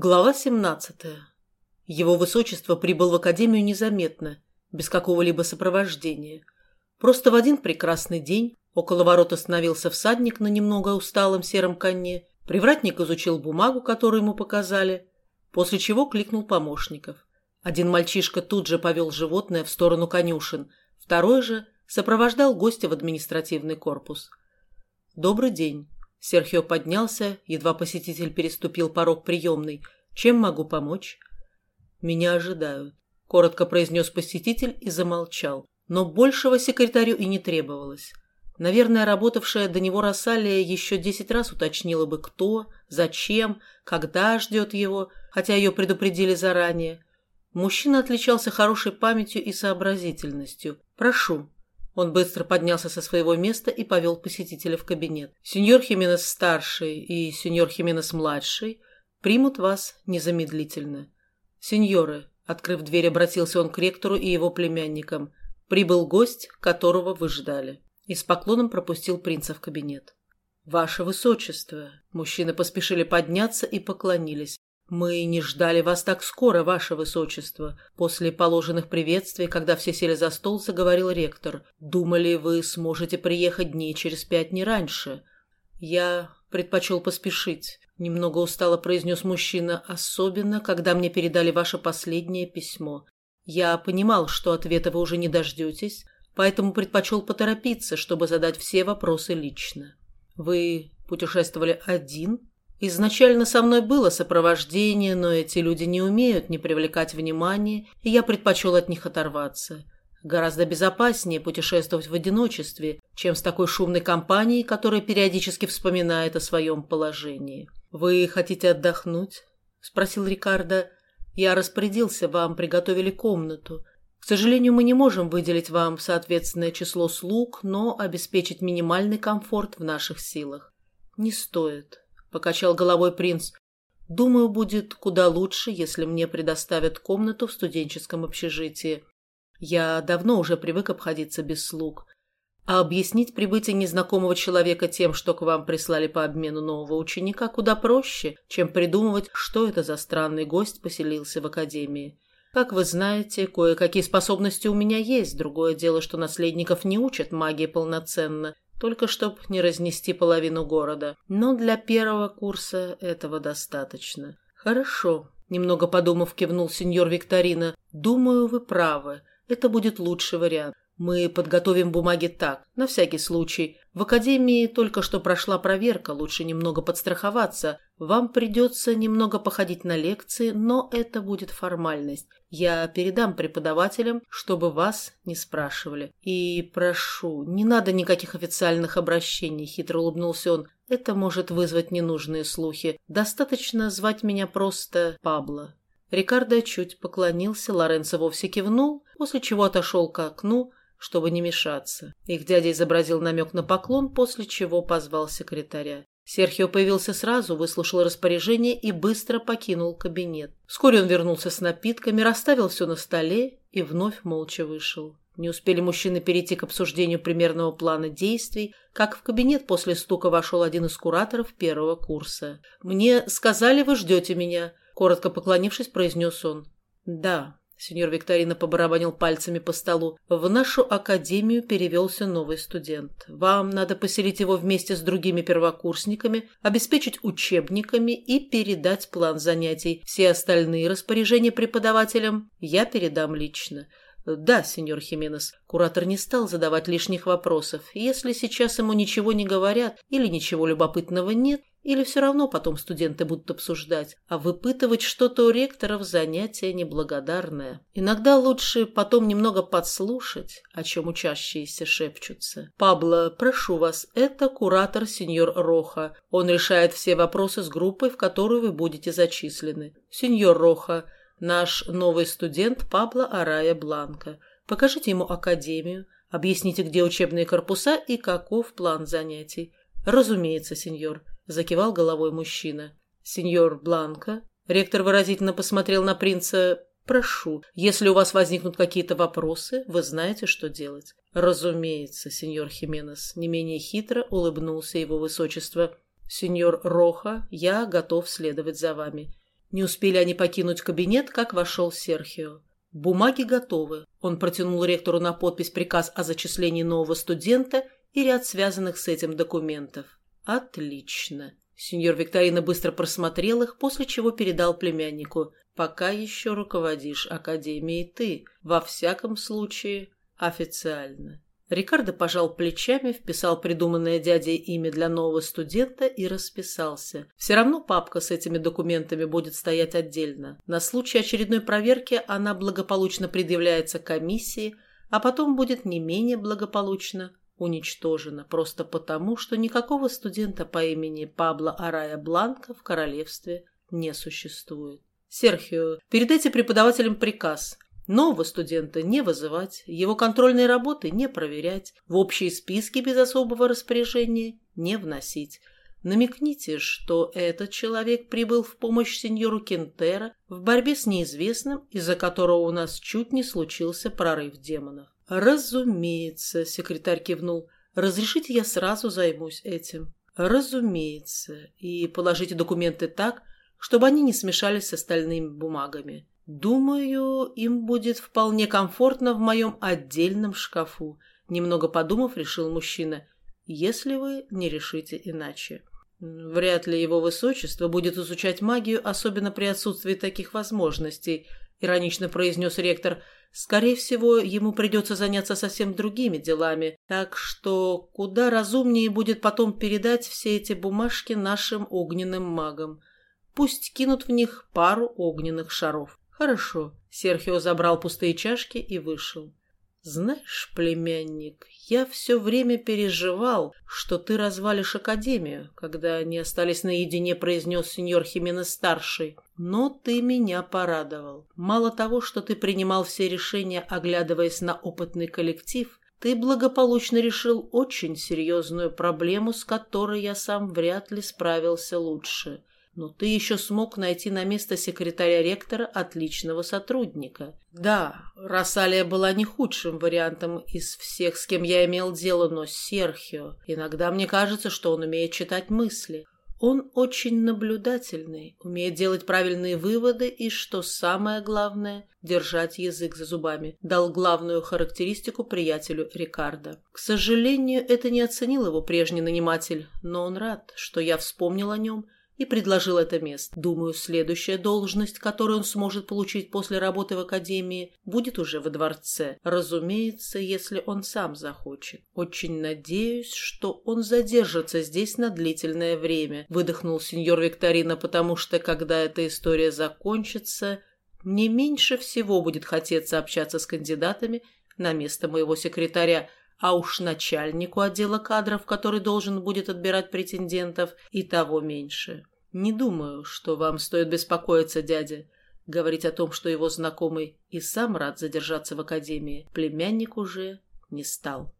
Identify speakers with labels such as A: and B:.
A: Глава 17. Его высочество прибыл в академию незаметно, без какого-либо сопровождения. Просто в один прекрасный день около ворот остановился всадник на немного усталом сером коне, привратник изучил бумагу, которую ему показали, после чего кликнул помощников. Один мальчишка тут же повел животное в сторону конюшен, второй же сопровождал гостя в административный корпус. «Добрый день», Серхио поднялся, едва посетитель переступил порог приемной. «Чем могу помочь?» «Меня ожидают», — коротко произнес посетитель и замолчал. Но большего секретарю и не требовалось. Наверное, работавшая до него Рассалия еще десять раз уточнила бы, кто, зачем, когда ждет его, хотя ее предупредили заранее. Мужчина отличался хорошей памятью и сообразительностью. «Прошу», он быстро поднялся со своего места и повел посетителя в кабинет. «Сеньор Хименес-старший и сеньор Хименес-младший примут вас незамедлительно. Сеньоры», — открыв дверь, обратился он к ректору и его племянникам, «прибыл гость, которого вы ждали». И с поклоном пропустил принца в кабинет. «Ваше высочество!» Мужчины поспешили подняться и поклонились. «Мы не ждали вас так скоро, ваше высочество». После положенных приветствий, когда все сели за стол, заговорил ректор. «Думали, вы сможете приехать дней через пять не раньше». «Я предпочел поспешить», — немного устало произнес мужчина, «особенно, когда мне передали ваше последнее письмо. Я понимал, что ответа вы уже не дождетесь, поэтому предпочел поторопиться, чтобы задать все вопросы лично. Вы путешествовали один?» Изначально со мной было сопровождение, но эти люди не умеют не привлекать внимания, и я предпочел от них оторваться. Гораздо безопаснее путешествовать в одиночестве, чем с такой шумной компанией, которая периодически вспоминает о своем положении. «Вы хотите отдохнуть?» – спросил Рикардо. «Я распорядился, вам приготовили комнату. К сожалению, мы не можем выделить вам соответственное число слуг, но обеспечить минимальный комфорт в наших силах». «Не стоит», — покачал головой принц. «Думаю, будет куда лучше, если мне предоставят комнату в студенческом общежитии. Я давно уже привык обходиться без слуг. А объяснить прибытие незнакомого человека тем, что к вам прислали по обмену нового ученика, куда проще, чем придумывать, что это за странный гость поселился в академии. Как вы знаете, кое-какие способности у меня есть, другое дело, что наследников не учат магии полноценно, только чтоб не разнести половину города. Но для первого курса этого достаточно. Хорошо, немного подумав, кивнул сеньор Викторина. Думаю, вы правы. Это будет лучший вариант. Мы подготовим бумаги так, на всякий случай. В академии только что прошла проверка, лучше немного подстраховаться. Вам придется немного походить на лекции, но это будет формальность. Я передам преподавателям, чтобы вас не спрашивали. И прошу, не надо никаких официальных обращений, хитро улыбнулся он. Это может вызвать ненужные слухи. Достаточно звать меня просто Пабло. Рикардо чуть поклонился, Лоренцо вовсе кивнул, после чего отошел к окну, чтобы не мешаться. Их дядя изобразил намек на поклон, после чего позвал секретаря. Серхио появился сразу, выслушал распоряжение и быстро покинул кабинет. Вскоре он вернулся с напитками, расставил все на столе и вновь молча вышел. Не успели мужчины перейти к обсуждению примерного плана действий, как в кабинет после стука вошел один из кураторов первого курса. «Мне сказали, вы ждете меня», — коротко поклонившись, произнес он. «Да», Сеньор Викторина побарабанил пальцами по столу. «В нашу академию перевелся новый студент. Вам надо поселить его вместе с другими первокурсниками, обеспечить учебниками и передать план занятий. Все остальные распоряжения преподавателям я передам лично. «Да, сеньор Хименес». Куратор не стал задавать лишних вопросов. Если сейчас ему ничего не говорят или ничего любопытного нет, или все равно потом студенты будут обсуждать, а выпытывать что-то у ректоров занятие неблагодарное. Иногда лучше потом немного подслушать, о чем учащиеся шепчутся. «Пабло, прошу вас, это куратор сеньор Роха. Он решает все вопросы с группой, в которую вы будете зачислены. Сеньор Роха, Наш новый студент Пабло Арая Бланка. Покажите ему академию, объясните, где учебные корпуса и каков план занятий. Разумеется, сеньор, закивал головой мужчина. Сеньор Бланка. Ректор выразительно посмотрел на принца. Прошу, если у вас возникнут какие-то вопросы, вы знаете, что делать. Разумеется, сеньор Хименес. Не менее хитро улыбнулся его высочество. Сеньор Роха, я готов следовать за вами. Не успели они покинуть кабинет, как вошел Серхио. Бумаги готовы. Он протянул ректору на подпись приказ о зачислении нового студента и ряд связанных с этим документов. Отлично. Сеньор Викторина быстро просмотрел их, после чего передал племяннику. «Пока еще руководишь Академией ты, во всяком случае, официально». Рикардо пожал плечами, вписал придуманное дядей имя для нового студента и расписался. Все равно папка с этими документами будет стоять отдельно. На случай очередной проверки она благополучно предъявляется комиссии, а потом будет не менее благополучно уничтожена, просто потому, что никакого студента по имени Пабло Арая Бланка в королевстве не существует. Серхио, передайте преподавателям приказ Нового студента не вызывать, его контрольные работы не проверять, в общие списки без особого распоряжения не вносить. Намекните, что этот человек прибыл в помощь сеньору Кентера в борьбе с неизвестным, из-за которого у нас чуть не случился прорыв демонов. «Разумеется», — секретарь кивнул, — «разрешите я сразу займусь этим». «Разумеется. И положите документы так, чтобы они не смешались с остальными бумагами. «Думаю, им будет вполне комфортно в моем отдельном шкафу», немного подумав, решил мужчина, «если вы не решите иначе». «Вряд ли его высочество будет изучать магию, особенно при отсутствии таких возможностей», иронично произнес ректор. «Скорее всего, ему придется заняться совсем другими делами, так что куда разумнее будет потом передать все эти бумажки нашим огненным магам. Пусть кинут в них пару огненных шаров». «Хорошо». Серхио забрал пустые чашки и вышел. «Знаешь, племянник, я все время переживал, что ты развалишь Академию, когда они остались наедине», — произнес сеньор Хименес-старший. «Но ты меня порадовал. Мало того, что ты принимал все решения, оглядываясь на опытный коллектив, ты благополучно решил очень серьезную проблему, с которой я сам вряд ли справился лучше. Но ты еще смог найти на место секретаря ректора отличного сотрудника. Да, Рассалия была не худшим вариантом из всех, с кем я имел дело, но Серхио. Иногда мне кажется, что он умеет читать мысли. Он очень наблюдательный, умеет делать правильные выводы и, что самое главное, держать язык за зубами. Дал главную характеристику приятелю Рикардо. К сожалению, это не оценил его прежний наниматель, но он рад, что я вспомнил о нем – и предложил это место. Думаю, следующая должность, которую он сможет получить после работы в академии, будет уже во дворце. Разумеется, если он сам захочет. Очень надеюсь, что он задержится здесь на длительное время, выдохнул сеньор Викторина, потому что, когда эта история закончится, мне меньше всего будет хотеться общаться с кандидатами на место моего секретаря, а уж начальнику отдела кадров, который должен будет отбирать претендентов, и того меньше. Не думаю, что вам стоит беспокоиться, дядя. Говорить о том, что его знакомый и сам рад задержаться в академии, племянник уже не стал.